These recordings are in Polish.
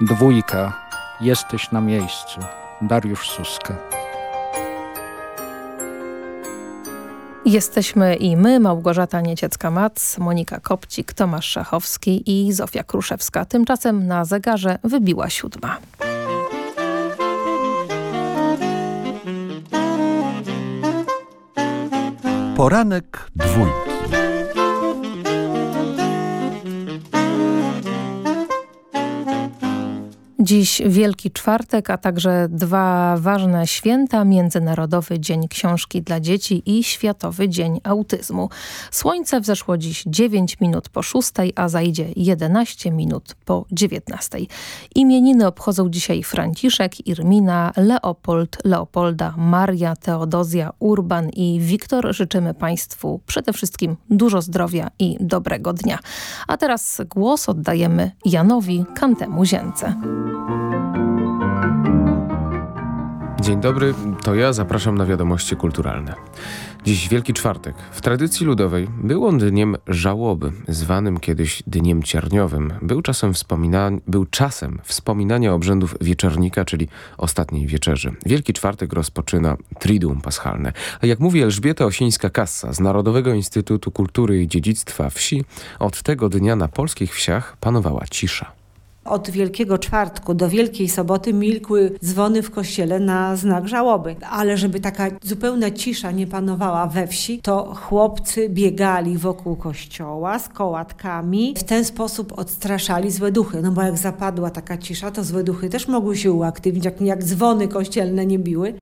Dwójka. Jesteś na miejscu. Dariusz Suska. Jesteśmy i my, Małgorzata Nieciecka-Mac, Monika Kopcik, Tomasz Szachowski i Zofia Kruszewska. Tymczasem na zegarze wybiła siódma. Poranek dwójki. Dziś Wielki Czwartek, a także dwa ważne święta. Międzynarodowy Dzień Książki dla Dzieci i Światowy Dzień Autyzmu. Słońce wzeszło dziś 9 minut po 6, a zajdzie 11 minut po 19. Imieniny obchodzą dzisiaj Franciszek, Irmina, Leopold, Leopolda, Maria, Teodozja, Urban i Wiktor. Życzymy Państwu przede wszystkim dużo zdrowia i dobrego dnia. A teraz głos oddajemy Janowi Kantemu Zięce. Dzień dobry, to ja zapraszam na wiadomości kulturalne. Dziś Wielki Czwartek. W tradycji ludowej był on dniem żałoby, zwanym kiedyś dniem cierniowym. Był czasem, wspomina był czasem wspominania obrzędów wieczornika, czyli ostatniej wieczerzy. Wielki Czwartek rozpoczyna Triduum Paschalne. A jak mówi Elżbieta Osińska-Kassa z Narodowego Instytutu Kultury i Dziedzictwa Wsi, od tego dnia na polskich wsiach panowała cisza. Od Wielkiego Czwartku do Wielkiej Soboty milkły dzwony w kościele na znak żałoby. Ale żeby taka zupełna cisza nie panowała we wsi, to chłopcy biegali wokół kościoła z kołatkami. W ten sposób odstraszali złe duchy. No bo jak zapadła taka cisza, to złe duchy też mogły się uaktywnić, jak, jak dzwony kościelne nie biły.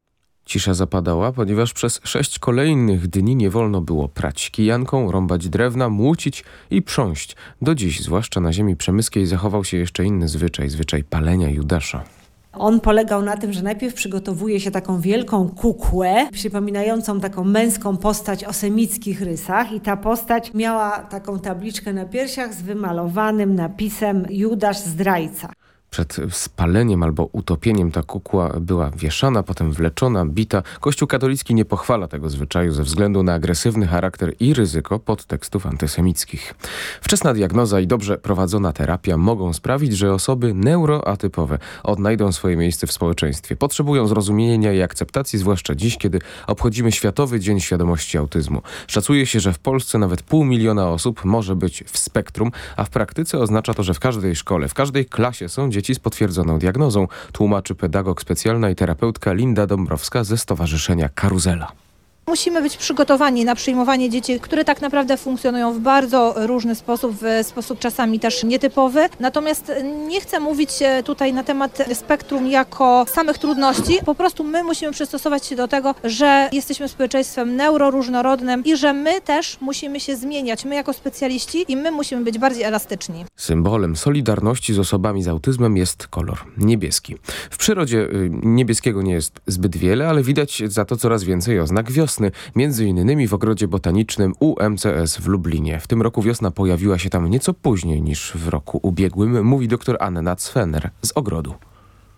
Cisza zapadała, ponieważ przez sześć kolejnych dni nie wolno było prać kijanką, rąbać drewna, młócić i prząść. Do dziś, zwłaszcza na ziemi przemyskiej, zachował się jeszcze inny zwyczaj, zwyczaj palenia Judasza. On polegał na tym, że najpierw przygotowuje się taką wielką kukłę, przypominającą taką męską postać o semickich rysach i ta postać miała taką tabliczkę na piersiach z wymalowanym napisem Judasz zdrajca. Przed spaleniem albo utopieniem ta kukła była wieszana, potem wleczona, bita. Kościół katolicki nie pochwala tego zwyczaju ze względu na agresywny charakter i ryzyko podtekstów antysemickich. Wczesna diagnoza i dobrze prowadzona terapia mogą sprawić, że osoby neuroatypowe odnajdą swoje miejsce w społeczeństwie. Potrzebują zrozumienia i akceptacji, zwłaszcza dziś, kiedy obchodzimy Światowy Dzień Świadomości Autyzmu. Szacuje się, że w Polsce nawet pół miliona osób może być w spektrum, a w praktyce oznacza to, że w każdej szkole, w każdej klasie są dzieci dzieci z potwierdzoną diagnozą, tłumaczy pedagog specjalna i terapeutka Linda Dąbrowska ze Stowarzyszenia Karuzela. Musimy być przygotowani na przyjmowanie dzieci, które tak naprawdę funkcjonują w bardzo różny sposób, w sposób czasami też nietypowy. Natomiast nie chcę mówić tutaj na temat spektrum jako samych trudności. Po prostu my musimy przystosować się do tego, że jesteśmy społeczeństwem neuroróżnorodnym i że my też musimy się zmieniać, my jako specjaliści i my musimy być bardziej elastyczni. Symbolem solidarności z osobami z autyzmem jest kolor niebieski. W przyrodzie y, niebieskiego nie jest zbyt wiele, ale widać za to coraz więcej oznak wiosny wiosny, między innymi w ogrodzie botanicznym UMCS w Lublinie. W tym roku wiosna pojawiła się tam nieco później niż w roku ubiegłym, mówi dr Anna Cwener z ogrodu.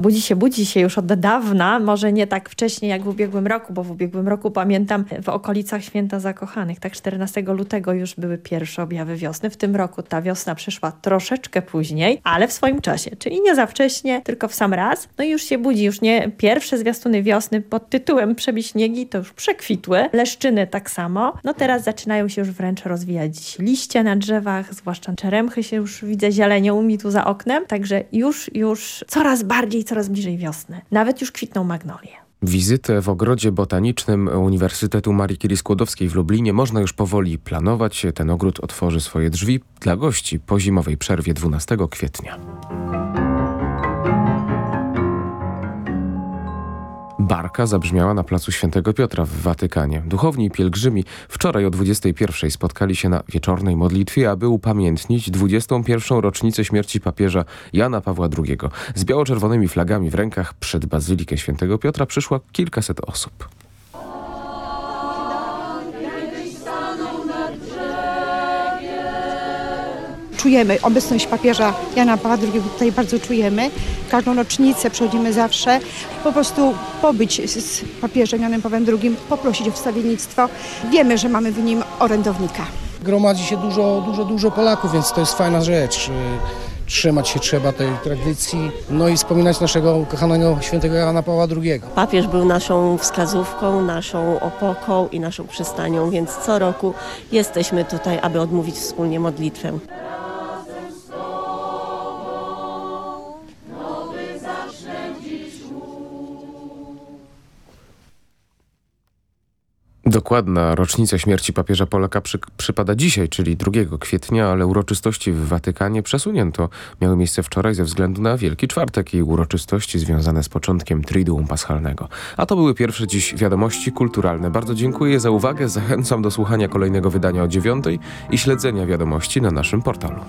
Budzi się, budzi się już od dawna, może nie tak wcześnie jak w ubiegłym roku, bo w ubiegłym roku pamiętam w okolicach Święta Zakochanych, tak 14 lutego już były pierwsze objawy wiosny. W tym roku ta wiosna przyszła troszeczkę później, ale w swoim czasie, czyli nie za wcześnie, tylko w sam raz. No i już się budzi, już nie pierwsze zwiastuny wiosny pod tytułem Przebiśniegi to już przekwitły, leszczyny tak samo. No teraz zaczynają się już wręcz rozwijać liście na drzewach, zwłaszcza czeremchy się już widzę zielenią mi tu za oknem, także już, już coraz bardziej coraz bliżej wiosny. Nawet już kwitną magnolie. Wizytę w ogrodzie botanicznym Uniwersytetu Marii Curie-Skłodowskiej w Lublinie można już powoli planować. Ten ogród otworzy swoje drzwi dla gości po zimowej przerwie 12 kwietnia. Barka zabrzmiała na placu Świętego Piotra w Watykanie. Duchowni i pielgrzymi wczoraj o 21 spotkali się na wieczornej modlitwie, aby upamiętnić 21. rocznicę śmierci papieża Jana Pawła II. Z biało-czerwonymi flagami w rękach przed Bazylikę Świętego Piotra przyszła kilkaset osób. Czujemy obecność papieża Jana Pawła II, tutaj bardzo czujemy. Każdą rocznicę przychodzimy zawsze. Po prostu pobyć z papieżem Janem Pawłem II, poprosić o wstawiennictwo. Wiemy, że mamy w nim orędownika. Gromadzi się dużo, dużo, dużo Polaków, więc to jest fajna rzecz. Trzymać się trzeba tej tradycji, no i wspominać naszego ukochanego świętego Jana Pawła II. Papież był naszą wskazówką, naszą opoką i naszą przystanią, więc co roku jesteśmy tutaj, aby odmówić wspólnie modlitwę. Dokładna rocznica śmierci papieża Polaka przy, przypada dzisiaj, czyli 2 kwietnia, ale uroczystości w Watykanie przesunięto. Miały miejsce wczoraj ze względu na Wielki Czwartek i uroczystości związane z początkiem Triduum Paschalnego. A to były pierwsze dziś wiadomości kulturalne. Bardzo dziękuję za uwagę. Zachęcam do słuchania kolejnego wydania o dziewiątej i śledzenia wiadomości na naszym portalu.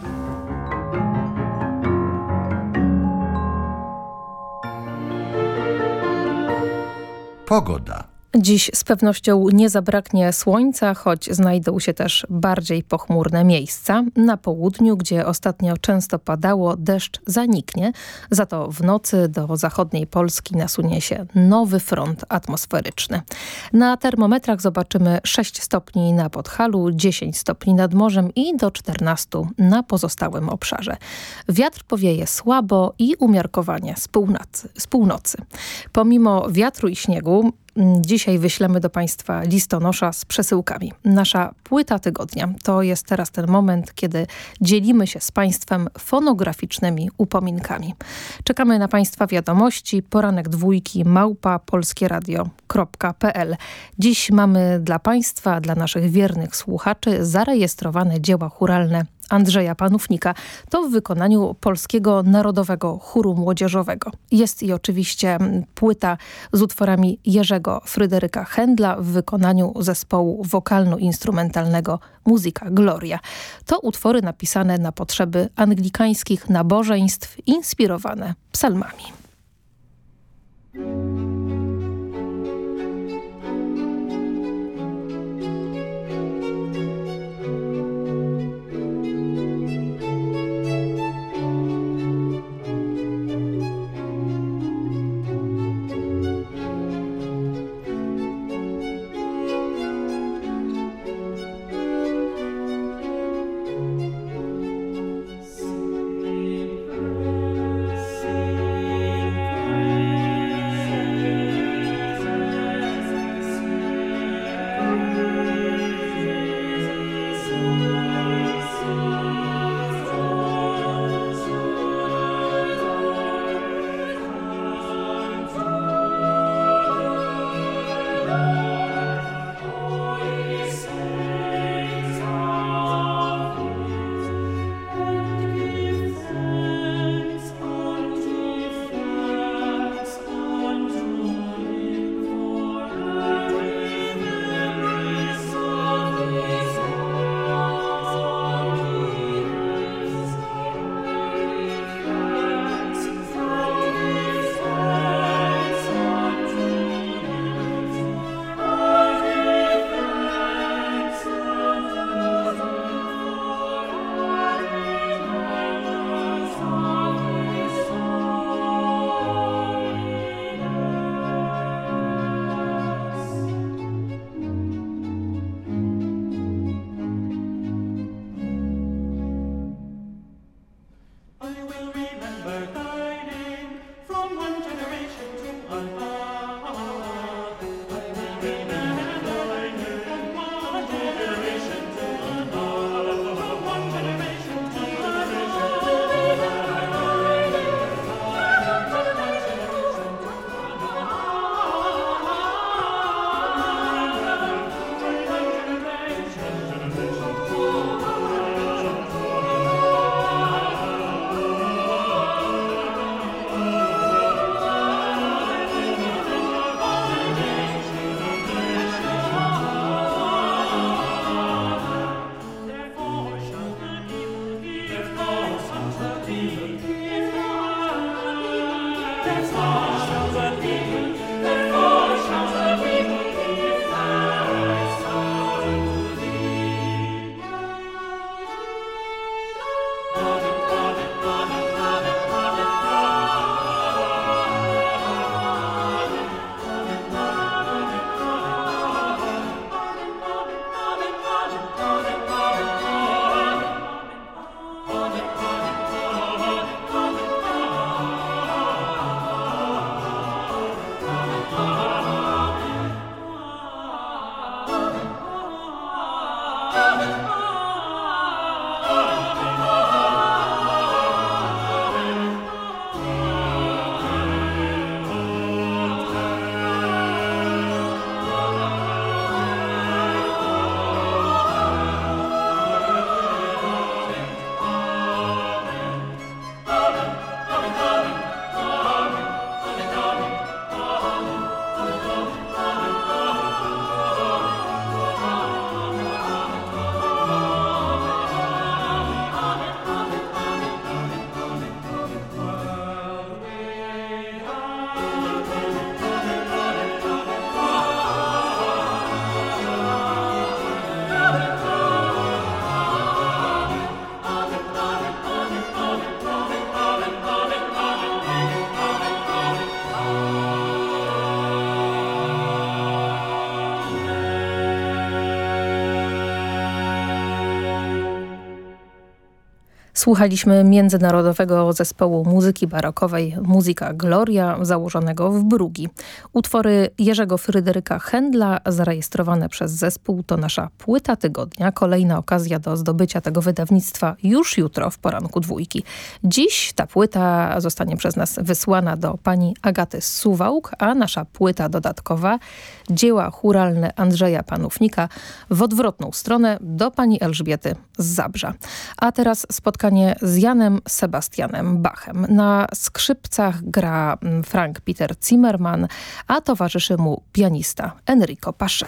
Pogoda. Dziś z pewnością nie zabraknie słońca, choć znajdą się też bardziej pochmurne miejsca. Na południu, gdzie ostatnio często padało, deszcz zaniknie. Za to w nocy do zachodniej Polski nasunie się nowy front atmosferyczny. Na termometrach zobaczymy 6 stopni na Podhalu, 10 stopni nad morzem i do 14 na pozostałym obszarze. Wiatr powieje słabo i umiarkowanie z północy. Z północy. Pomimo wiatru i śniegu Dzisiaj wyślemy do Państwa listonosza z przesyłkami. Nasza płyta tygodnia to jest teraz ten moment, kiedy dzielimy się z Państwem fonograficznymi upominkami. Czekamy na Państwa wiadomości. Poranek dwójki małpa polskieradio.pl. Dziś mamy dla Państwa, dla naszych wiernych słuchaczy zarejestrowane dzieła churalne Andrzeja Panównika. To w wykonaniu Polskiego Narodowego Chóru Młodzieżowego. Jest i oczywiście płyta z utworami Jerzego Fryderyka Händla w wykonaniu zespołu wokalno-instrumentalnego Muzyka Gloria. To utwory napisane na potrzeby anglikańskich nabożeństw, inspirowane psalmami. Słuchaliśmy międzynarodowego zespołu muzyki barokowej Muzyka Gloria, założonego w Brugi. Utwory Jerzego Fryderyka Händla, zarejestrowane przez zespół, to nasza płyta tygodnia. Kolejna okazja do zdobycia tego wydawnictwa już jutro w poranku dwójki. Dziś ta płyta zostanie przez nas wysłana do pani Agaty Suwałk, a nasza płyta dodatkowa, dzieła churalne Andrzeja Panównika, w odwrotną stronę do pani Elżbiety z Zabrza. A teraz spotkanie spotkanie z Janem Sebastianem Bachem. Na skrzypcach gra mm, Frank Peter Zimmerman, a towarzyszy mu pianista Enrico Pache.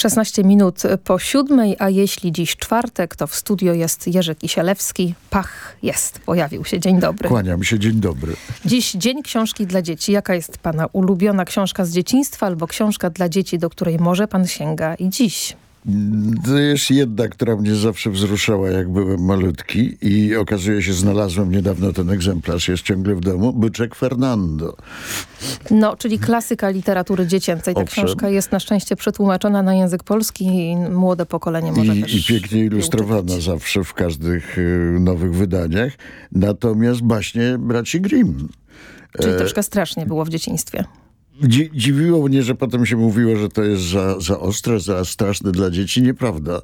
16 minut po siódmej, a jeśli dziś czwartek, to w studio jest Jerzy Kisielewski. Pach, jest, pojawił się. Dzień dobry. Kłaniam się, dzień dobry. Dziś Dzień Książki dla Dzieci. Jaka jest Pana ulubiona książka z dzieciństwa albo książka dla dzieci, do której może Pan sięga i dziś? To jest jedna, która mnie zawsze wzruszała, jak byłem malutki i okazuje się, znalazłem niedawno ten egzemplarz, jest ciągle w domu, Byczek Fernando. No, czyli klasyka literatury dziecięcej. Ta Owszem. książka jest na szczęście przetłumaczona na język polski i młode pokolenie może I, też I pięknie ilustrowana zawsze w każdych y, nowych wydaniach. Natomiast baśnie braci Grimm. Czyli E, troszkę strasznie było w dzieciństwie. Dzi dziwiło mnie, że potem się mówiło, że to jest za, za ostre, za straszne dla dzieci. Nieprawda.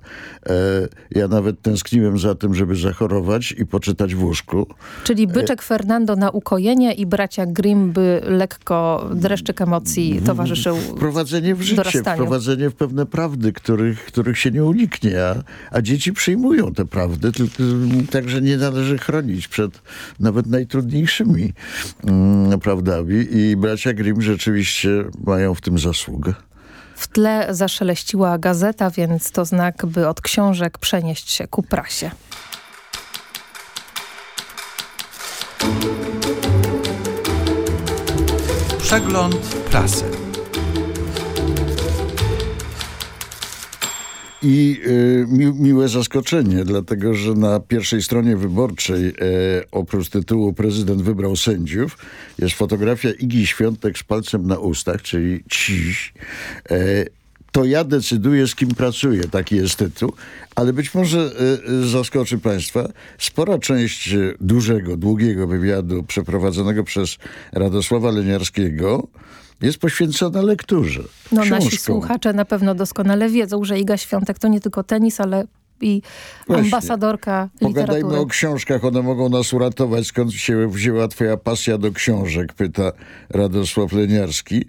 E, ja nawet tęskniłem za tym, żeby zachorować i poczytać w łóżku. Czyli byczek Fernando na ukojenie i bracia Grimm by lekko dreszczyk emocji towarzyszył Wprowadzenie w życie, dorastaniu. wprowadzenie w pewne prawdy, których, których się nie uniknie, a, a dzieci przyjmują te prawdy, tylko, także nie należy chronić przed nawet najtrudniejszymi mm, prawdami. I bracia Grimm rzeczywiście mają w tym zasługę. W tle zaszeleściła gazeta, więc to znak, by od książek przenieść się ku prasie. Przegląd prasy. I y, mi, miłe zaskoczenie, dlatego że na pierwszej stronie wyborczej e, oprócz tytułu prezydent wybrał sędziów jest fotografia Igi Świątek z palcem na ustach, czyli ciś. E, to ja decyduję, z kim pracuję. Taki jest tytuł. Ale być może y, y, zaskoczy Państwa, spora część dużego, długiego wywiadu przeprowadzonego przez Radosława Leniarskiego jest poświęcona lekturze. No nasi książkom. słuchacze na pewno doskonale wiedzą, że Iga Świątek to nie tylko tenis, ale i Właśnie. ambasadorka Pogadajmy literatury. o książkach, one mogą nas uratować. Skąd się wzięła twoja pasja do książek? Pyta Radosław Leniarski.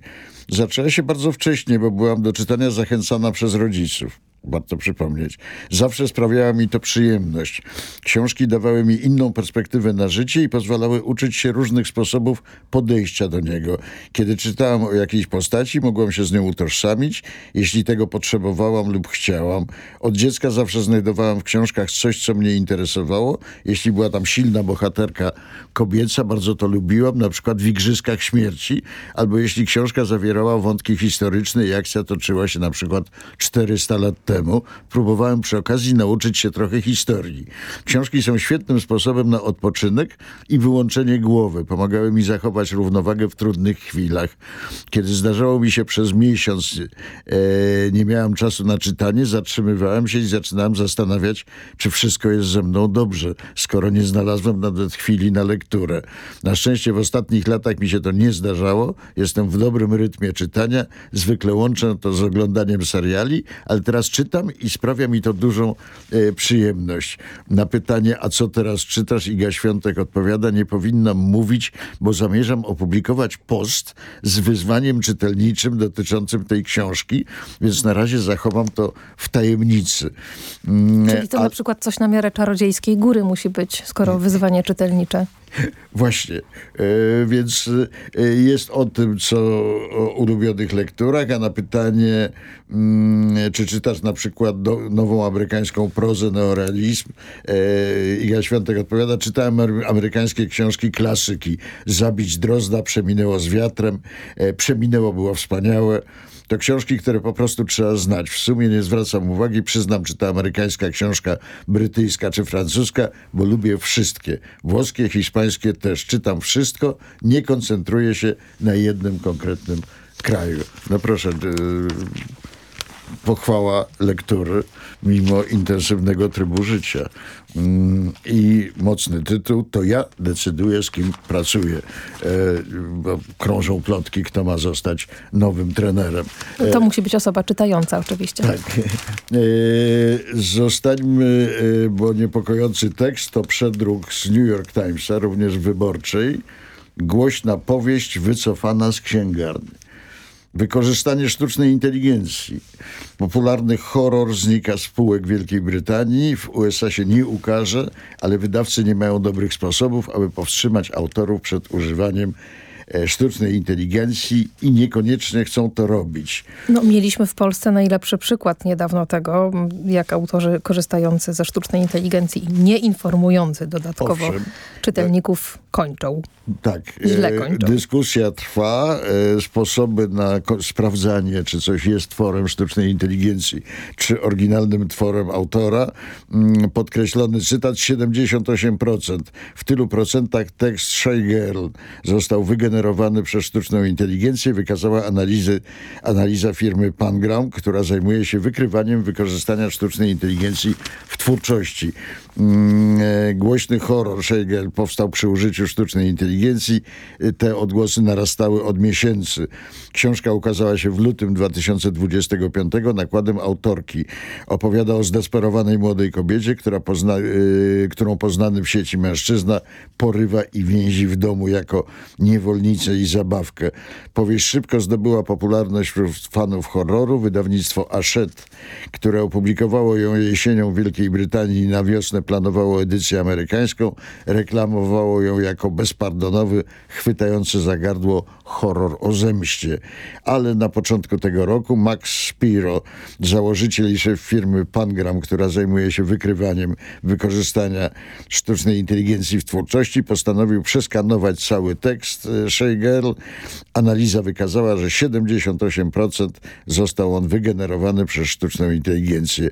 Zaczęła się bardzo wcześnie, bo byłam do czytania zachęcana przez rodziców. Warto przypomnieć. Zawsze sprawiała mi to przyjemność. Książki dawały mi inną perspektywę na życie i pozwalały uczyć się różnych sposobów podejścia do niego. Kiedy czytałam o jakiejś postaci, mogłam się z nią utożsamić, jeśli tego potrzebowałam lub chciałam. Od dziecka zawsze znajdowałam w książkach coś, co mnie interesowało. Jeśli była tam silna bohaterka kobieca, bardzo to lubiłam, na przykład w Igrzyskach Śmierci, albo jeśli książka zawierała wątki historyczne i akcja toczyła się na przykład 400 lat temu, próbowałem przy okazji nauczyć się trochę historii. Książki są świetnym sposobem na odpoczynek i wyłączenie głowy. Pomagały mi zachować równowagę w trudnych chwilach. Kiedy zdarzało mi się przez miesiąc, e, nie miałam czasu na czytanie, zatrzymywałem się i zaczynałem zastanawiać, czy wszystko jest ze mną dobrze, skoro nie znalazłem nawet chwili na lekturę. Na szczęście w ostatnich latach mi się to nie zdarzało. Jestem w dobrym rytmie czytania. Zwykle łączę to z oglądaniem seriali, ale teraz czytam i sprawia mi to dużą e, przyjemność. Na pytanie, a co teraz czytasz? Iga Świątek odpowiada, nie powinnam mówić, bo zamierzam opublikować post z wyzwaniem czytelniczym dotyczącym tej książki, więc na razie zachowam to w tajemnicy. Mm, Czyli to a- na przykład coś na miarę czarodziejskiej góry musi być, skoro wyzwanie czytelnicze. Właśnie, e, więc e, jest o tym, co o ulubionych lekturach, a na pytanie, mm, czy czytasz na przykład nową amerykańską prozę, neorealizm, e, Iga Świątek odpowiada, czytałem amery- amerykańskie książki, klasyki, Zabić Drozda, Przeminęło z wiatrem, Przeminęło było wspaniałe, to książki, które po prostu trzeba znać. W sumie nie zwracam uwagi, przyznam, czy to amerykańska książka, brytyjska czy francuska, bo lubię wszystkie. Włoskie, hiszpańskie też. Czytam wszystko, nie koncentruję się na jednym konkretnym kraju. No proszę, yy, pochwała lektury mimo intensywnego trybu życia. Mm, I mocny tytuł to ja decyduję, z kim pracuję. E, krążą plotki, kto ma zostać nowym trenerem. To musi być osoba czytająca oczywiście. Tak. E, Zostańmy, e, bo niepokojący tekst to przedruk z New York Timesa, również wyborczej. Głośna powieść wycofana z księgarni. Wykorzystanie sztucznej inteligencji. Popularny horror znika z półek Wielkiej Brytanii. W USA się nie ukaże, ale wydawcy nie mają dobrych sposobów, aby powstrzymać autorów przed używaniem sztucznej inteligencji i niekoniecznie chcą to robić. No, mieliśmy w Polsce najlepszy przykład niedawno tego, jak autorzy korzystający ze sztucznej inteligencji i nie informujący dodatkowo Owszem. czytelników kończą. Tak, Źle e, kończą. dyskusja trwa, e, sposoby na sprawdzanie, czy coś jest tworem sztucznej inteligencji, czy oryginalnym tworem autora. Mm, Podkreślony cytat 78%. W tylu procentach tekst Girl został wygenerowany przez sztuczną inteligencję, wykazała analizy, analiza firmy Pangram, która zajmuje się wykrywaniem wykorzystania sztucznej inteligencji w twórczości. Mm, e, Głośny horror Girl powstał przy użyciu sztucznej inteligencji. Te odgłosy narastały od miesięcy. Książka ukazała się w lutym 2025 nakładem autorki. Opowiada o zdesperowanej młodej kobiecie, która pozna, e, którą poznany w sieci mężczyzna porywa i więzi w domu jako niewolnicę i zabawkę. Powieść szybko zdobyła popularność wśród fanów horroru. Wydawnictwo Hachette, które opublikowało ją jesienią w Wielkiej Brytanii na wiosnę planowało edycję amerykańską, reklamowało ją jako bezpardonowy, chwytający za gardło horror o zemście. Ale na początku tego roku Max Spiro, założyciel i szef firmy Pangram, która zajmuje się wykrywaniem wykorzystania sztucznej inteligencji w twórczości, postanowił przeskanować cały tekst e, Shay Girl. Analiza wykazała, że 78% został on wygenerowany przez sztuczną inteligencję.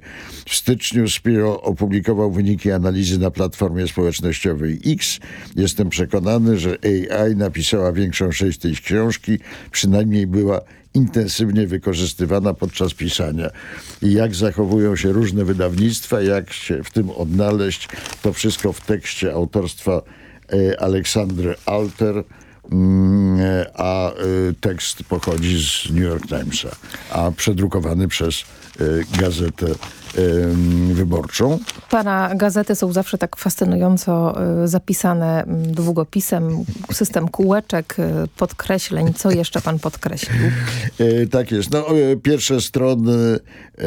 W styczniu Spiro opublikował wyniki analizy na platformie społecznościowej X. Jestem przekonany, że AI napisała większą część tej książki, przynajmniej była intensywnie wykorzystywana podczas pisania. I jak zachowują się różne wydawnictwa, jak się w tym odnaleźć, to wszystko w tekście autorstwa e, Aleksandry Alter, mm, e, a e, tekst pochodzi z New York Timesa, a przedrukowany przez gazetę em, wyborczą. Pana gazety są zawsze tak fascynująco y, zapisane długopisem, system kółeczek, y, podkreśleń. Co jeszcze pan podkreślił? E, tak jest. No, e, pierwsze strony e,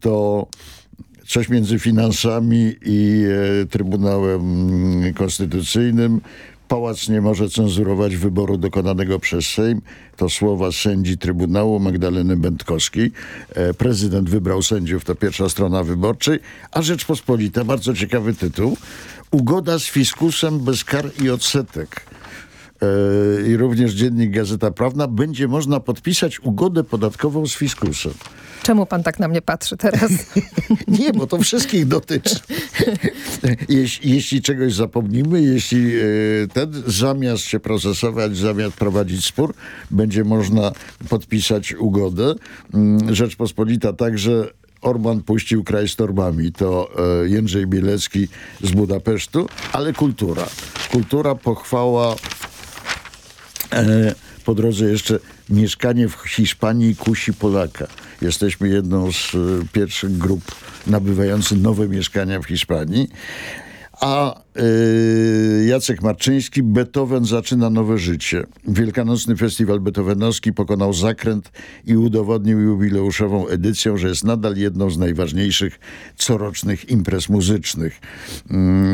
to coś między finansami i e, Trybunałem Konstytucyjnym. Pałac nie może cenzurować wyboru dokonanego przez Sejm. To słowa sędzi Trybunału Magdaleny Będkowskiej. E, prezydent wybrał sędziów, to pierwsza strona wyborczej. A Rzeczpospolita, bardzo ciekawy tytuł. Ugoda z fiskusem bez kar i odsetek. E, i również Dziennik Gazeta Prawna, będzie można podpisać ugodę podatkową z fiskusem. Czemu pan tak na mnie patrzy teraz? Nie, bo to wszystkich dotyczy. jeśli, jeśli czegoś zapomnimy, jeśli e, ten zamiast się procesować, zamiast prowadzić spór, będzie można podpisać ugodę. Mm, Rzeczpospolita także Orban puścił kraj z torbami. To e, Jędrzej Bielecki z Budapesztu, ale kultura. Kultura, pochwała E, Po drodze jeszcze mieszkanie w Hiszpanii kusi Polaka. Jesteśmy jedną z e, pierwszych grup nabywających nowe mieszkania w Hiszpanii. A Jacek Marczyński, Beethoven zaczyna nowe życie. Wielkanocny Festiwal Beethovenowski pokonał zakręt i udowodnił jubileuszową edycją, że jest nadal jedną z najważniejszych corocznych imprez muzycznych.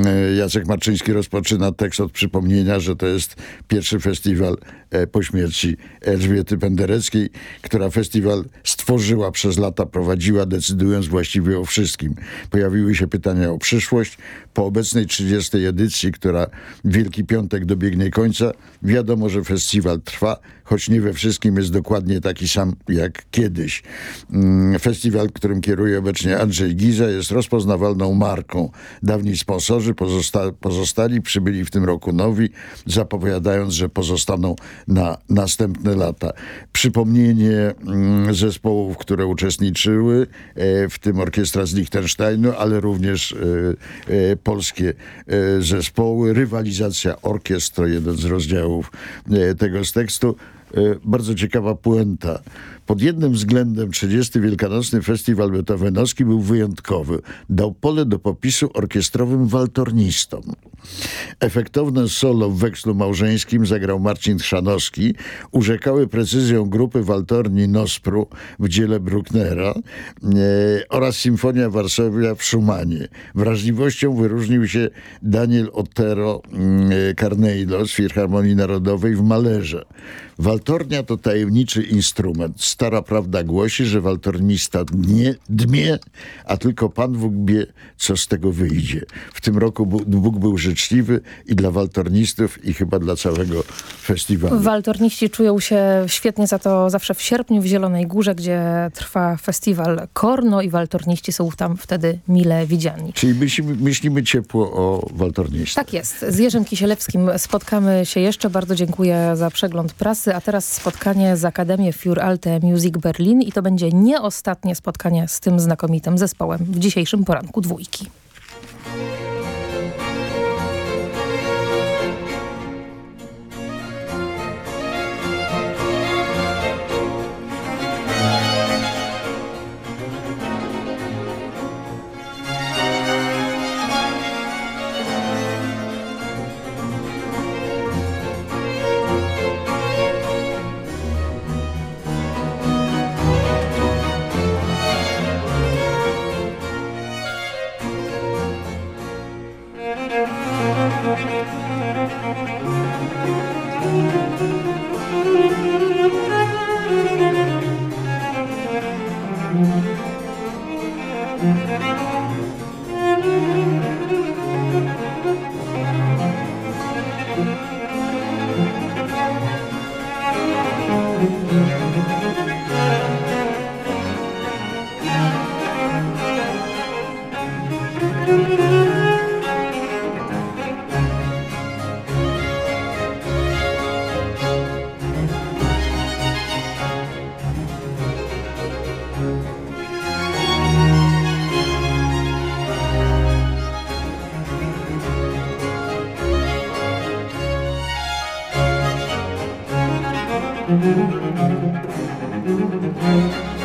E, Jacek Marczyński rozpoczyna tekst od przypomnienia, że to jest pierwszy festiwal e, po śmierci Elżbiety Pendereckiej, która festiwal stworzyła przez lata, prowadziła, decydując właściwie o wszystkim. Pojawiły się pytania o przyszłość. Po obecnej 30. edycji, która Wielki Piątek dobiegnie końca, wiadomo, że festiwal trwa, choć nie we wszystkim jest dokładnie taki sam jak kiedyś. Mm, Festiwal, którym kieruje obecnie Andrzej Giza, jest rozpoznawalną marką. Dawni sponsorzy pozosta pozostali, przybyli w tym roku nowi, zapowiadając, że pozostaną na następne lata. Przypomnienie mm, zespołów, które uczestniczyły, e, w tym orkiestra z Liechtensteinu, ale również e, e, polskie zespoły. Rywalizacja orkiestr jeden z rozdziałów e, tego z tekstu. E, Bardzo ciekawa puenta. Pod jednym względem 30. Wielkanocny Festiwal Beethovenowski był wyjątkowy. Dał pole do popisu orkiestrowym waltornistom. Efektowne solo w wekslu małżeńskim zagrał Marcin Chrzanowski. Urzekały precyzją grupy waltorni Nospru w dziele Brucknera e, oraz Symfonia Warszawia w Schumanie. Wrażliwością wyróżnił się Daniel Otero mm, e, Carneiro z Filharmonii Narodowej w Malerze. Waltornia to tajemniczy instrument. Stara prawda głosi, że waltornista nie dmie, a tylko Pan Bóg wie, co z tego wyjdzie. W tym roku Bóg był życzliwy i dla waltornistów i chyba dla całego festiwalu. Waltorniści czują się świetnie za to zawsze w sierpniu w Zielonej Górze, gdzie trwa festiwal Korno i waltorniści są tam wtedy mile widziani. Czyli myślimy, myślimy ciepło o waltornictwie. Tak jest. Z Jerzym Kisielewskim spotkamy się jeszcze. Bardzo dziękuję za przegląd prasy, a teraz spotkanie z Akademią Für Alte Music Berlin i to będzie nie ostatnie spotkanie z tym znakomitym zespołem w dzisiejszym poranku dwójki. Thank you.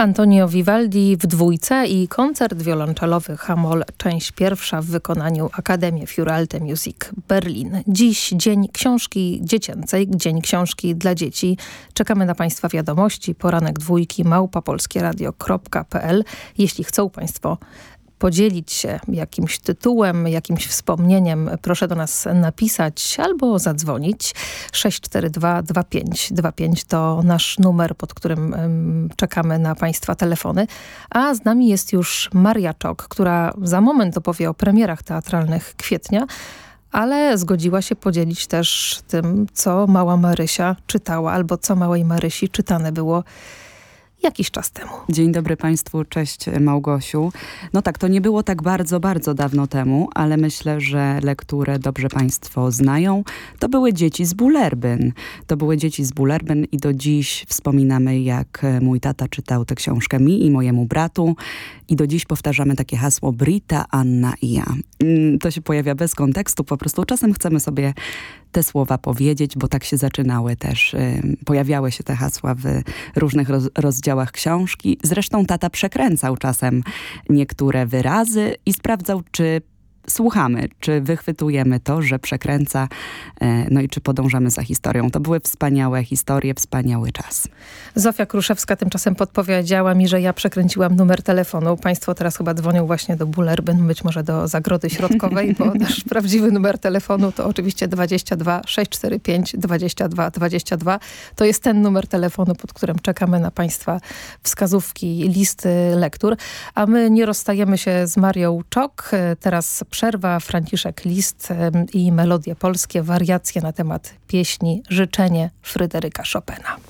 Antonio Vivaldi w dwójce i koncert wiolonczelowy Hamol, część pierwsza w wykonaniu Akademii Für Alte Music Berlin. Dziś Dzień Książki Dziecięcej, Dzień Książki dla Dzieci. Czekamy na Państwa wiadomości. Poranek dwójki małpapolskieradio.pl. Jeśli chcą Państwo podzielić się jakimś tytułem, jakimś wspomnieniem, proszę do nas napisać albo zadzwonić. 642 2525 to nasz numer, pod którym czekamy na Państwa telefony. A z nami jest już Maria Czok, która za moment opowie o premierach teatralnych kwietnia, ale zgodziła się podzielić też tym, co mała Marysia czytała, albo co małej Marysi czytane było jakiś czas temu. Dzień dobry Państwu, cześć Małgosiu. No tak, to nie było tak bardzo, bardzo dawno temu, ale myślę, że lekturę dobrze Państwo znają. To były dzieci z Bulerbyn. To były dzieci z Bulerbyn i do dziś wspominamy, jak mój tata czytał tę książkę mi i mojemu bratu. I do dziś powtarzamy takie hasło Brita, Anna i ja. Mm, to się pojawia bez kontekstu, po prostu czasem chcemy sobie te słowa powiedzieć, bo tak się zaczynały też. Pojawiały się te hasła w różnych roz rozdziałach książki. Zresztą tata przekręcał czasem niektóre wyrazy i sprawdzał, czy słuchamy, czy wychwytujemy to, że przekręca, e, no i czy podążamy za historią. To były wspaniałe historie, wspaniały czas. Zofia Kruszewska tymczasem podpowiedziała mi, że ja przekręciłam numer telefonu. Państwo teraz chyba dzwonią właśnie do Bullerbyn, być może do Zagrody Środkowej, bo nasz prawdziwy numer telefonu to oczywiście 22 645 22 22. To jest ten numer telefonu, pod którym czekamy na Państwa wskazówki, listy lektur. A my nie rozstajemy się z Marią Czok. Teraz przerwa, Franciszek List i melodie polskie, wariacje na temat pieśni Życzenie Fryderyka Chopina.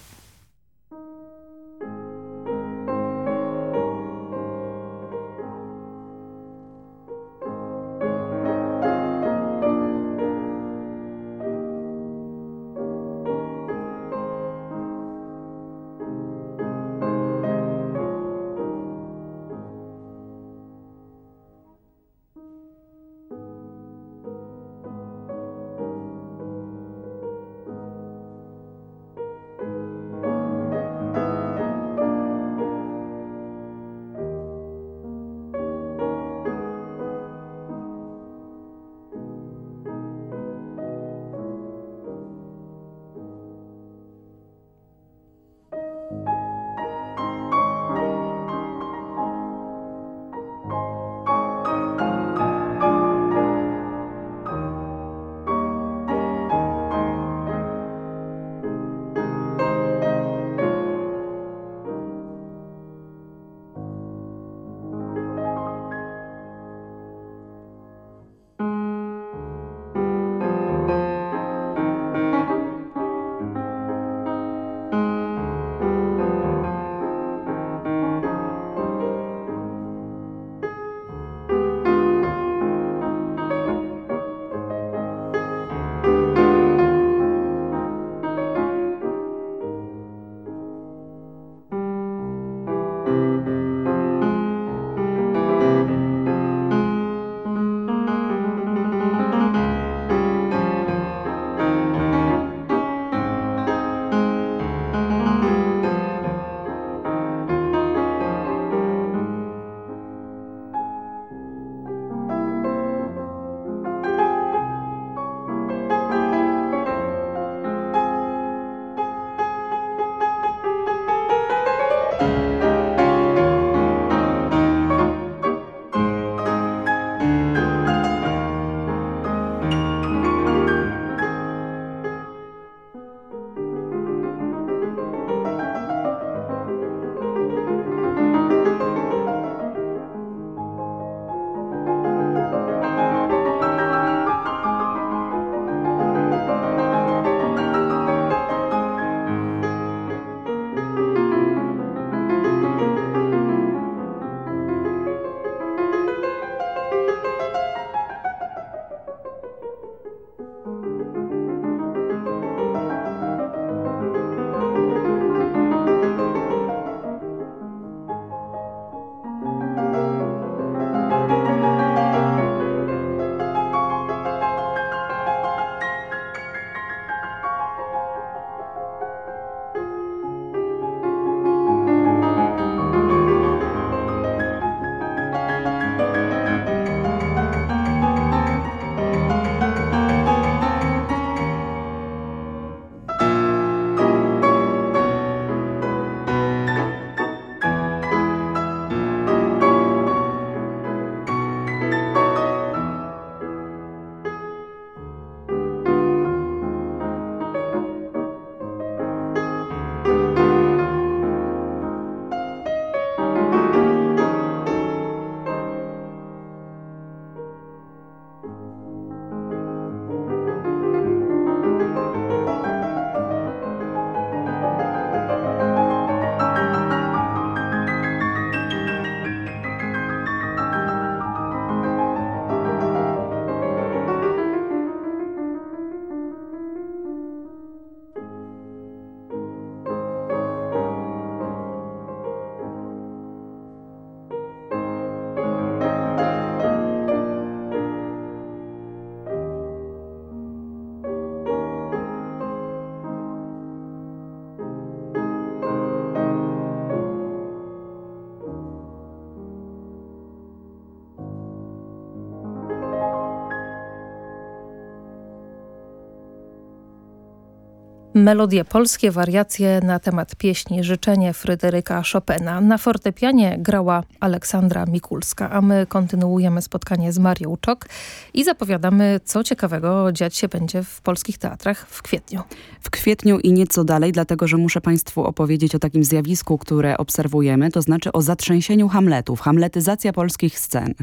Melodie polskie, wariacje na temat pieśni Życzenie Fryderyka Chopina. Na fortepianie grała Aleksandra Mikulska, a my kontynuujemy spotkanie z Marią Czok i zapowiadamy, co ciekawego dziać się będzie w polskich teatrach w kwietniu. W kwietniu i nieco dalej, dlatego że muszę Państwu opowiedzieć o takim zjawisku, które obserwujemy, to znaczy o zatrzęsieniu Hamletów, hamletyzacja polskich scen.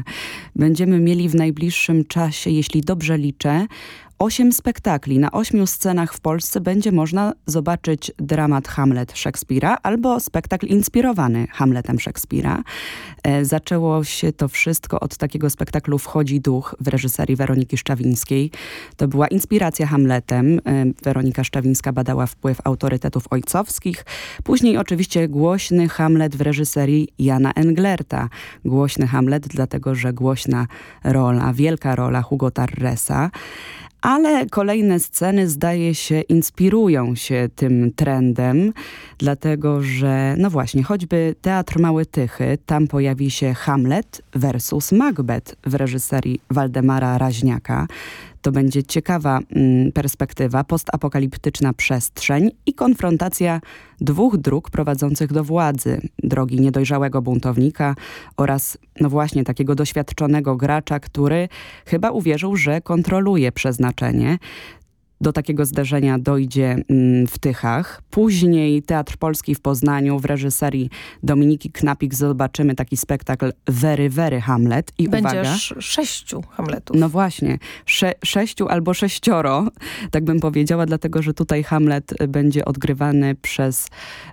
Będziemy mieli w najbliższym czasie, jeśli dobrze liczę, osiem spektakli. Na ośmiu scenach w Polsce będzie można zobaczyć dramat Hamlet Szekspira albo spektakl inspirowany Hamletem Szekspira. E, zaczęło się to wszystko od takiego spektaklu Wchodzi duch w reżyserii Weroniki Szczawińskiej. To była inspiracja Hamletem. E, Weronika Szczawińska badała wpływ autorytetów ojcowskich. Później oczywiście głośny Hamlet w reżyserii Jana Englerta. Głośny Hamlet, dlatego że głośna rola, wielka rola Hugo Tarresa ale kolejne sceny zdaje się inspirują się tym trendem, dlatego że no właśnie, choćby Teatr Małe Tychy, tam pojawi się Hamlet versus Macbeth w reżyserii Waldemara Raźniaka. To będzie ciekawa mm, perspektywa, postapokaliptyczna przestrzeń i konfrontacja dwóch dróg prowadzących do władzy. Drogi niedojrzałego buntownika oraz no właśnie takiego doświadczonego gracza, który chyba uwierzył, że kontroluje przeznaczenie do takiego zdarzenia dojdzie mm, w Tychach. Później Teatr Polski w Poznaniu w reżyserii Dominiki Knapik zobaczymy taki spektakl Very, Very Hamlet. I Będzie uwaga, sześciu Hamletów. No właśnie, sze sześciu albo sześcioro, tak bym powiedziała, dlatego że tutaj Hamlet będzie odgrywany przez,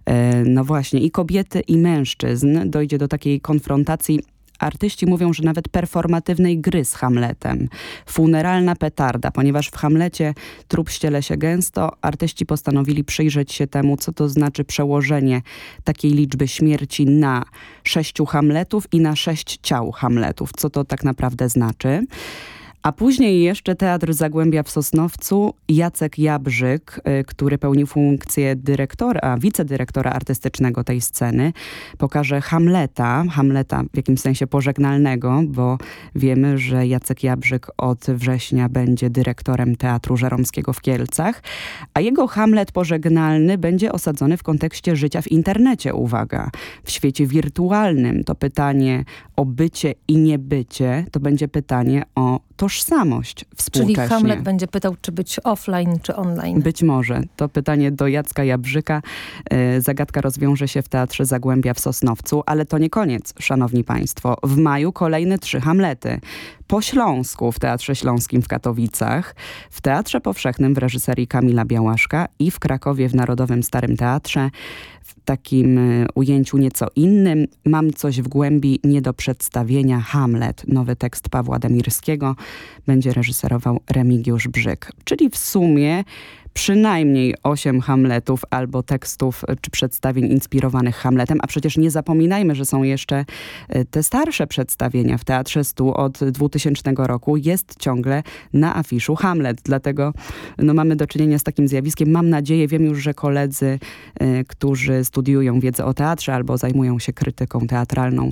e, no właśnie, i kobiety, i mężczyzn. Dojdzie do takiej konfrontacji Artyści mówią, że nawet performatywnej gry z Hamletem. Funeralna petarda, ponieważ w Hamlecie trup ściele się gęsto, artyści postanowili przyjrzeć się temu, co to znaczy przełożenie takiej liczby śmierci na sześciu Hamletów i na sześć ciał Hamletów. Co to tak naprawdę znaczy? A później jeszcze Teatr Zagłębia w Sosnowcu, Jacek Jabrzyk, y, który pełni funkcję dyrektora, wicedyrektora artystycznego tej sceny, pokaże Hamleta, Hamleta w jakimś sensie pożegnalnego, bo wiemy, że Jacek Jabrzyk od września będzie dyrektorem Teatru Żeromskiego w Kielcach, a jego Hamlet pożegnalny będzie osadzony w kontekście życia w internecie, uwaga, w świecie wirtualnym. To pytanie o bycie i niebycie, to będzie pytanie o tożsamość współcześnie. Czyli Hamlet będzie pytał, czy być offline, czy online. Być może. To pytanie do Jacka Jabrzyka. E, zagadka rozwiąże się w Teatrze Zagłębia w Sosnowcu, ale to nie koniec, szanowni państwo. W maju kolejne trzy Hamlety. Po Śląsku w Teatrze Śląskim w Katowicach, w Teatrze Powszechnym w reżyserii Kamila Białaszka i w Krakowie w Narodowym Starym Teatrze takim e, ujęciu nieco innym. Mam coś w głębi nie do przedstawienia. Hamlet, nowy tekst Pawła Demirskiego, będzie reżyserował Remigiusz Brzyk. Czyli w sumie przynajmniej osiem Hamletów albo tekstów e, czy przedstawień inspirowanych Hamletem, a przecież nie zapominajmy, że są jeszcze e, te starsze przedstawienia w Teatrze Stu od 2000 roku. Jest ciągle na afiszu Hamlet, dlatego no, mamy do czynienia z takim zjawiskiem. Mam nadzieję, wiem już, że koledzy, y, którzy studiują wiedzę o teatrze albo zajmują się krytyką teatralną,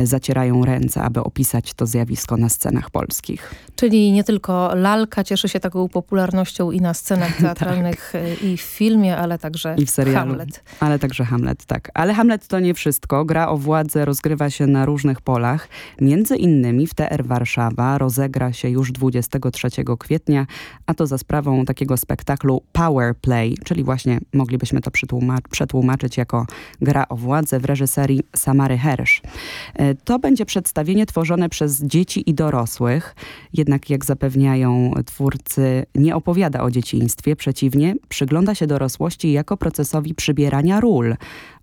y, zacierają ręce, aby opisać to zjawisko na scenach polskich. Czyli nie tylko lalka cieszy się taką popularnością i na scenach teatralnych, teatralnych tak. i w filmie, ale także I w serialu. Hamlet. Ale także Hamlet, tak. Ale Hamlet to nie wszystko. Gra o władzę rozgrywa się na różnych polach. Między innymi w TR Warszawa rozegra się już 23 kwietnia, a to za sprawą takiego spektaklu Power Play, czyli właśnie moglibyśmy to przetłumaczyć jako gra o władzę w reżyserii Samary Hersz. E, to będzie przedstawienie tworzone przez dzieci i dorosłych. Jednak jak zapewniają twórcy, nie opowiada o dzieciństwie, przeciwnie, przygląda się dorosłości jako procesowi przybierania ról,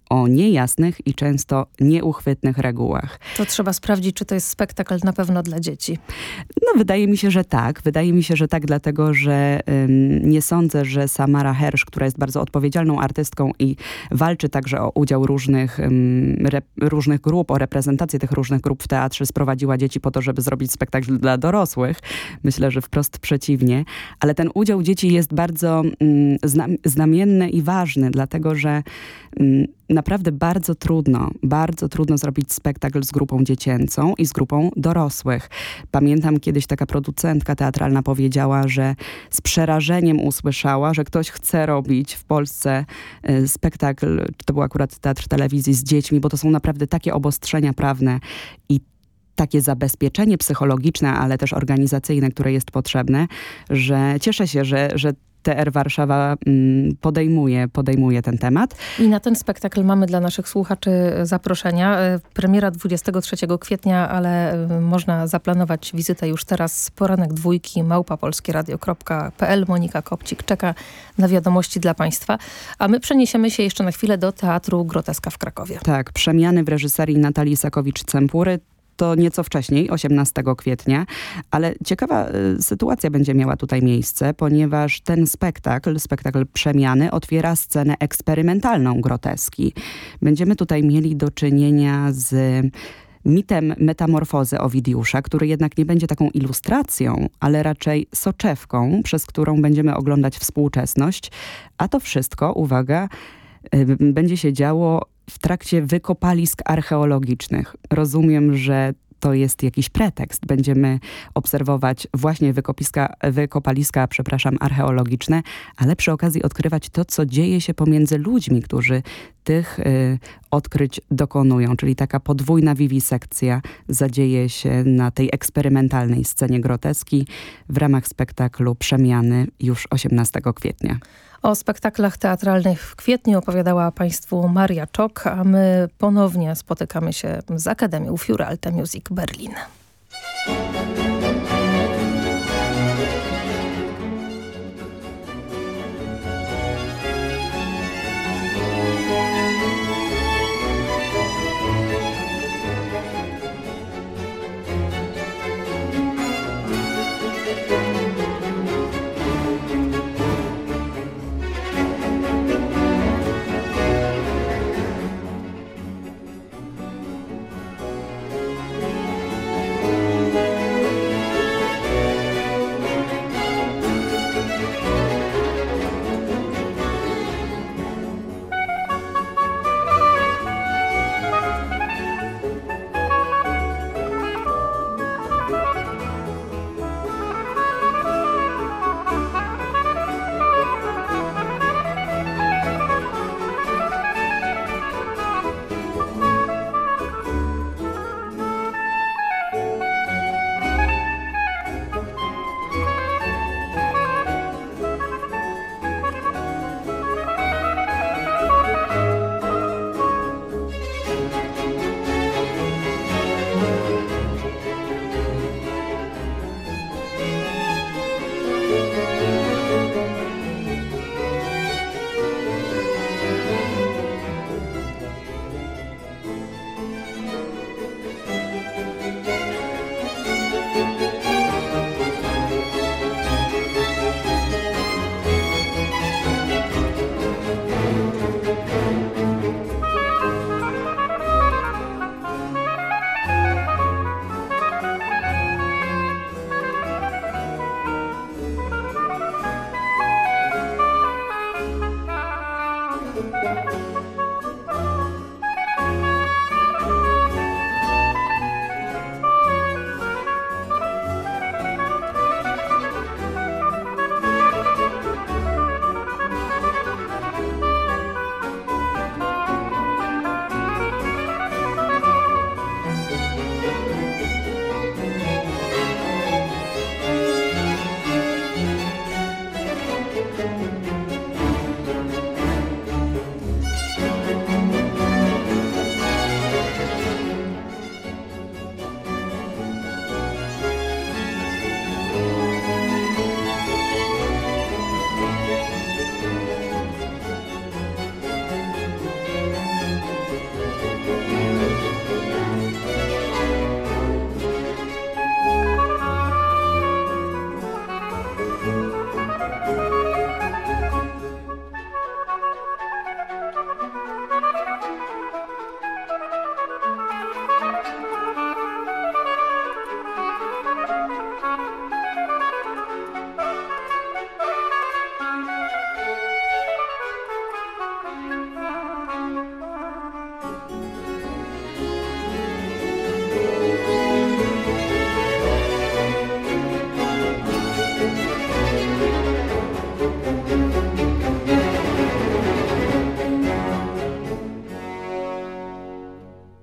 o niejasnych i często nieuchwytnych regułach. To trzeba sprawdzić, czy to jest spektakl na pewno dla dzieci. No wydaje mi się, że tak. Wydaje mi się, że tak, dlatego że ym, nie sądzę, że Samara Hersz, która jest bardzo odpowiedzialną artystką i walczy także o udział różnych, ym, różnych grup, o reprezentację tych różnych grup w teatrze, sprowadziła dzieci po to, żeby zrobić spektakl dla dorosłych. Myślę, że wprost przeciwnie. Ale ten udział dzieci jest bardzo ym, znamienny i ważny, dlatego że naprawdę bardzo trudno, bardzo trudno zrobić spektakl z grupą dziecięcą i z grupą dorosłych. Pamiętam kiedyś taka producentka teatralna powiedziała, że z przerażeniem usłyszała, że ktoś chce robić w Polsce y, spektakl, to był akurat teatr telewizji z dziećmi, bo to są naprawdę takie obostrzenia prawne i takie zabezpieczenie psychologiczne, ale też organizacyjne, które jest potrzebne, że cieszę się, że, że TR Warszawa mm, podejmuje, podejmuje ten temat. I na ten spektakl mamy dla naszych słuchaczy zaproszenia. E, premiera 23 kwietnia, ale e, można zaplanować wizytę już teraz. Poranek dwójki małpapolskieradio.pl. Monika Kopcik czeka na wiadomości dla Państwa. A my przeniesiemy się jeszcze na chwilę do Teatru Groteska w Krakowie. Tak, przemiany w reżyserii Natalii Sakowicz-Cempury to nieco wcześniej, 18 kwietnia, ale ciekawa y, sytuacja będzie miała tutaj miejsce, ponieważ ten spektakl, spektakl Przemiany otwiera scenę eksperymentalną groteski. Będziemy tutaj mieli do czynienia z mitem metamorfozy Owidiusza, który jednak nie będzie taką ilustracją, ale raczej soczewką, przez którą będziemy oglądać współczesność. A to wszystko, uwaga, y, będzie się działo w trakcie wykopalisk archeologicznych. Rozumiem, że to jest jakiś pretekst. Będziemy obserwować właśnie wykopiska, wykopaliska, przepraszam, archeologiczne, ale przy okazji odkrywać to, co dzieje się pomiędzy ludźmi, którzy tych y, odkryć dokonują. Czyli taka podwójna wiwisekcja zadzieje się na tej eksperymentalnej scenie groteski w ramach spektaklu Przemiany już 18 kwietnia. O spektaklach teatralnych w kwietniu opowiadała Państwu Maria Czok, a my ponownie spotykamy się z Akademią Fure Alte Music Berlin.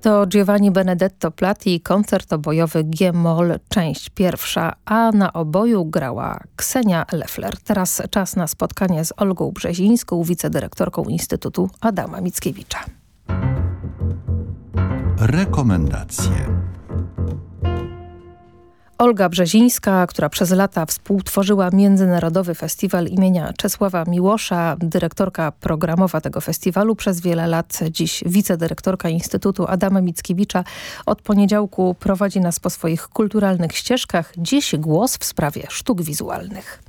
To Giovanni Benedetto Plati, koncert obojowy G-moll, część pierwsza, a na oboju grała Ksenia Leffler. Teraz czas na spotkanie z Olgą Brzezińską, wicedyrektorką Instytutu Adama Mickiewicza. Rekomendacje. Olga Brzezińska, która przez lata współtworzyła Międzynarodowy Festiwal imienia Czesława Miłosza, dyrektorka programowa tego festiwalu przez wiele lat, dziś wicedyrektorka Instytutu Adama Mickiewicza. Od poniedziałku prowadzi nas po swoich kulturalnych ścieżkach. Dziś głos w sprawie sztuk wizualnych.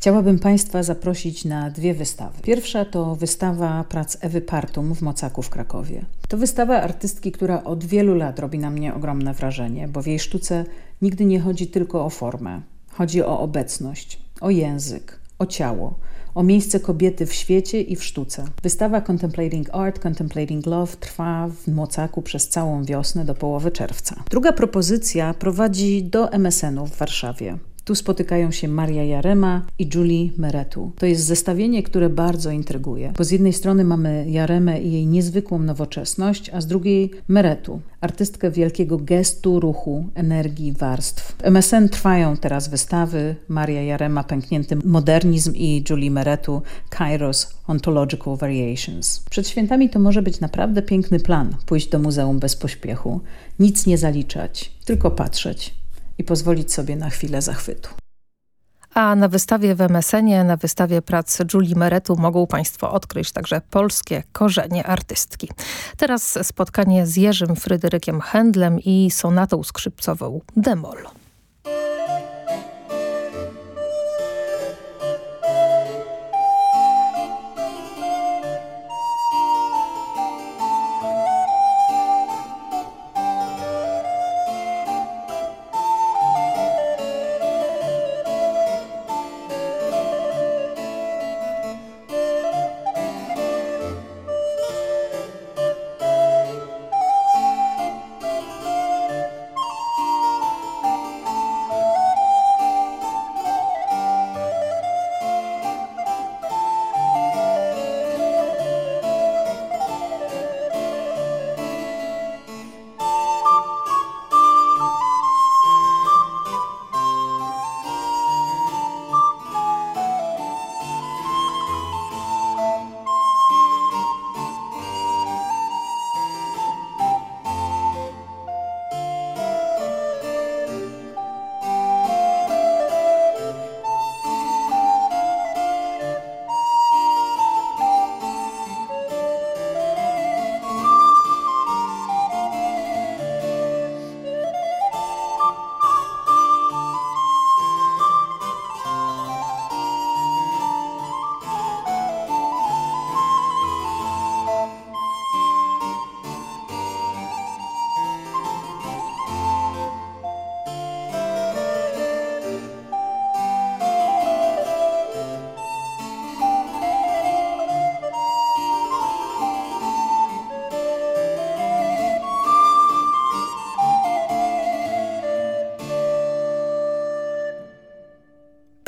Chciałabym Państwa zaprosić na dwie wystawy. Pierwsza to wystawa prac Ewy Partum w Mocaku w Krakowie. To wystawa artystki, która od wielu lat robi na mnie ogromne wrażenie, bo w jej sztuce nigdy nie chodzi tylko o formę. Chodzi o obecność, o język, o ciało, o miejsce kobiety w świecie i w sztuce. Wystawa Contemplating Art, Contemplating Love trwa w Mocaku przez całą wiosnę do połowy czerwca. Druga propozycja prowadzi do MSN-u w Warszawie. Tu spotykają się Maria Jarema i Julie Meretu. To jest zestawienie, które bardzo intryguje, bo z jednej strony mamy Jaremę i jej niezwykłą nowoczesność, a z drugiej Meretu, artystkę wielkiego gestu, ruchu, energii, warstw. W MSN trwają teraz wystawy Maria Jarema Pęknięty modernizm i Julie Meretu Kairos Ontological Variations. Przed świętami to może być naprawdę piękny plan pójść do muzeum bez pośpiechu, nic nie zaliczać, tylko patrzeć i pozwolić sobie na chwilę zachwytu. A na wystawie w MSN-ie, na wystawie prac Julii Meretu mogą Państwo odkryć także polskie korzenie artystki. Teraz spotkanie z Jerzym Fryderykiem Händlem i sonatą skrzypcową Demol.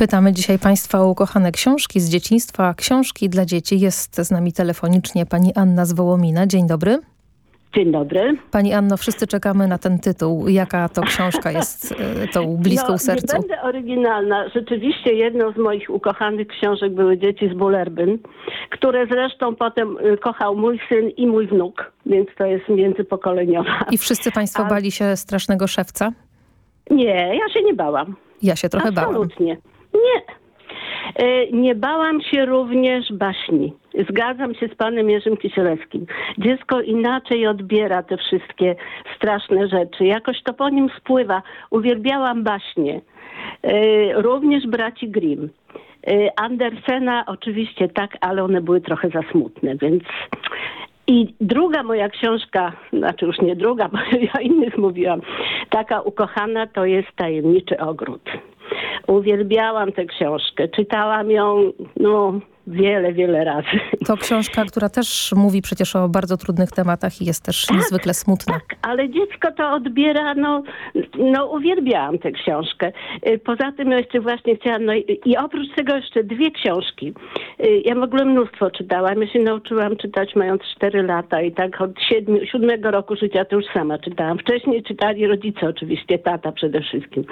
Pytamy dzisiaj Państwa o ukochane książki z dzieciństwa. Książki dla dzieci. Jest z nami telefonicznie pani Anna z Wołomina. Dzień dobry. Dzień dobry. Pani Anno, wszyscy czekamy na ten tytuł. Jaka to książka jest e, tą bliską no, sercu? Nie będę oryginalna. Rzeczywiście jedną z moich ukochanych książek były Dzieci z Bullerbyn, które zresztą potem e, kochał mój syn i mój wnuk, więc to jest międzypokoleniowa. I wszyscy Państwo A... bali się strasznego szewca? Nie, ja się nie bałam. Ja się trochę Absolutnie. bałam. Absolutnie. Nie. E, nie bałam się również baśni. Zgadzam się z panem Jerzym Kisielewskim. Dziecko inaczej odbiera te wszystkie straszne rzeczy. Jakoś to po nim spływa. Uwielbiałam baśnie. E, również braci Grimm. E, Andersena oczywiście tak, ale one były trochę za smutne, więc... I druga moja książka, znaczy już nie druga, bo ja innych mówiłam, taka ukochana to jest Tajemniczy Ogród. Uwielbiałam tę książkę. Czytałam ją no, wiele, wiele razy. To książka, która też mówi przecież o bardzo trudnych tematach i jest też Tak, niezwykle smutna. Ale dziecko to odbiera, no, no uwielbiałam tę książkę. Y, Poza tym ja jeszcze właśnie chciałam, no i, oprócz tego jeszcze dwie książki. Y, Ja w ogóle mnóstwo czytałam. Ja się nauczyłam czytać mając 4 lata i tak od siedmiu, siódmego roku życia to już sama czytałam. Wcześniej czytali rodzice oczywiście, tata przede wszystkim.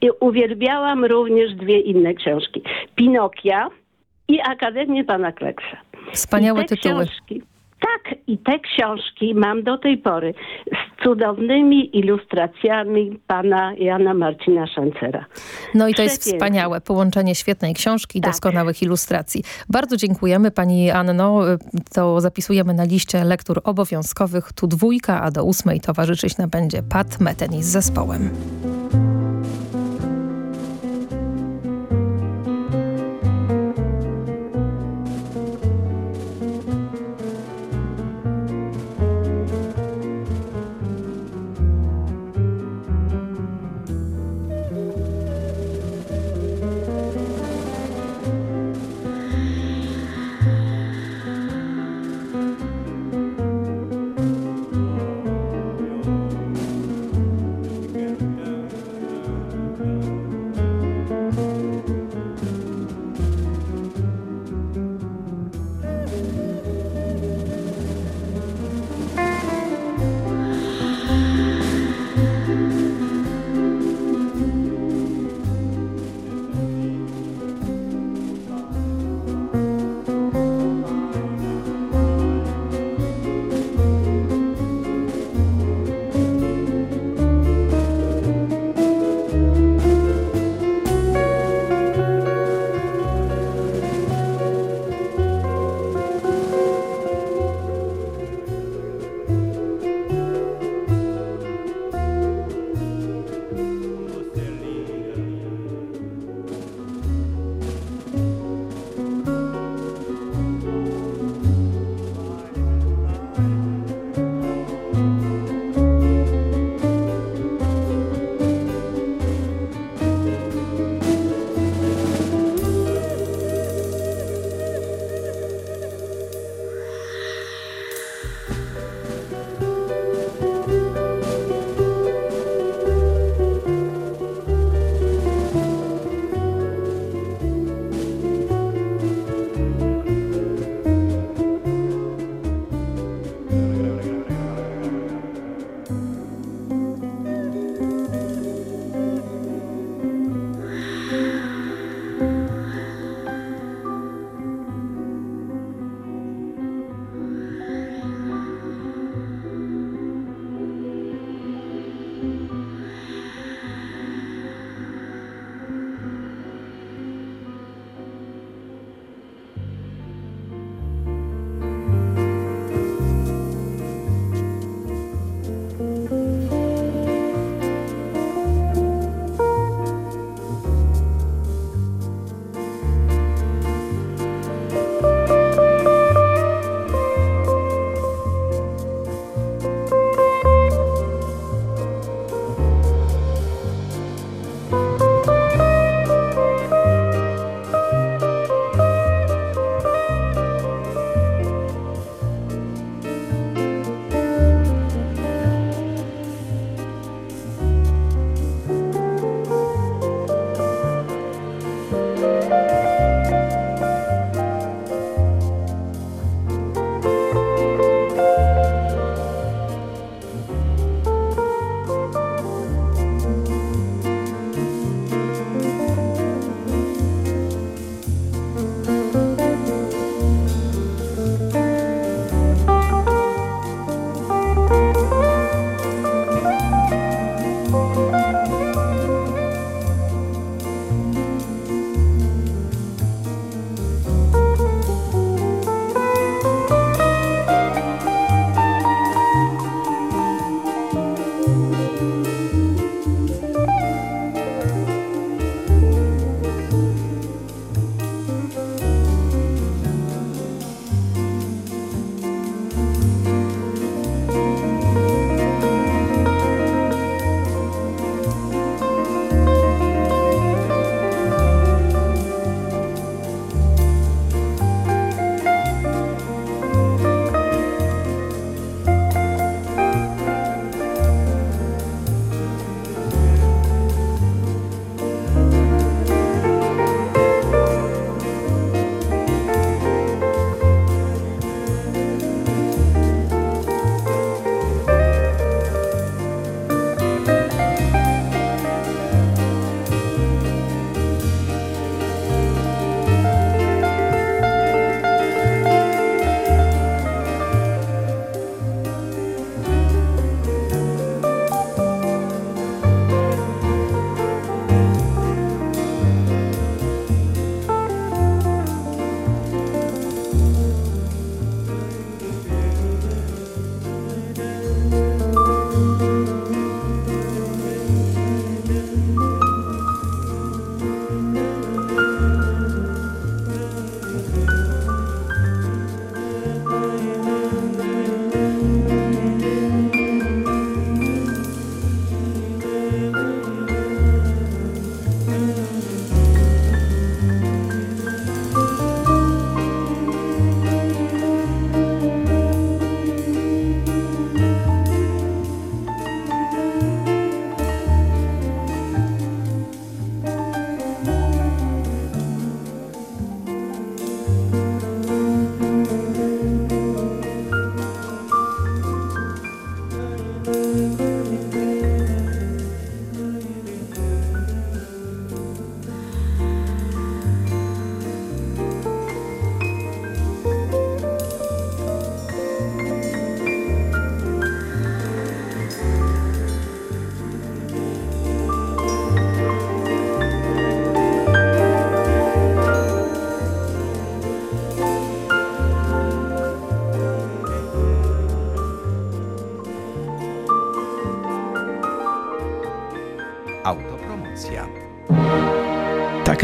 I uwielbiałam również dwie inne książki. Pinokia i Akademię Pana Kleksa. Wspaniałe tytuły. Książki, tak, i te książki mam do tej pory z cudownymi ilustracjami pana Jana Marcina Szancera. No i to jest wspaniałe połączenie świetnej książki i Tak. doskonałych ilustracji. Bardzo dziękujemy pani Anno. To zapisujemy na liście lektur obowiązkowych. Tu dwójka, a do ósmej towarzyszyć nam będzie Pat Meteni z zespołem.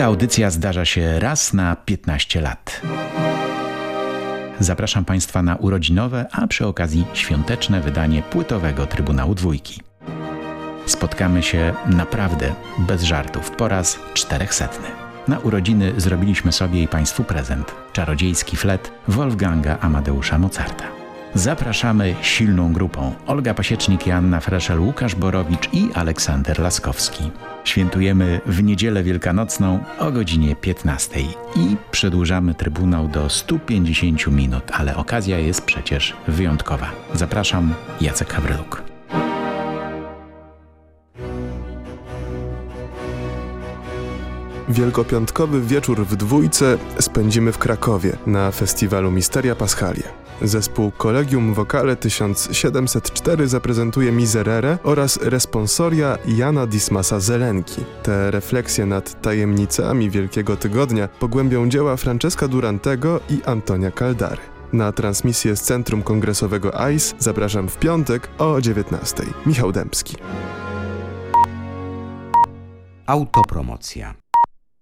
Audycja zdarza się raz na 15 lat. Zapraszam Państwa na urodzinowe, a przy okazji świąteczne wydanie płytowego Trybunału Dwójki. Spotkamy się naprawdę bez żartów po raz czterechsetny. Na urodziny zrobiliśmy sobie i Państwu prezent. Czarodziejski flet Wolfganga Amadeusza Mozarta. Zapraszamy silną grupą. Olga Pasiecznik, Joanna Freszel, Łukasz Borowicz i Aleksander Laskowski. Świętujemy w niedzielę wielkanocną o godzinie 15 i przedłużamy Trybunał do 150 minut, ale okazja jest przecież wyjątkowa. Zapraszam, Jacek Hawryluk. Wielkopiątkowy wieczór w dwójce spędzimy w Krakowie na festiwalu Misteria Paschalie. Zespół Collegium Vocale 1704 zaprezentuje Miserere oraz responsoria Jana Dismasa Zelenki. Te refleksje nad tajemnicami Wielkiego Tygodnia pogłębią dzieła Francesca Durantego i Antonia Caldary. Na transmisję z Centrum Kongresowego ICE zapraszam w piątek o 19. Michał Dębski. Autopromocja.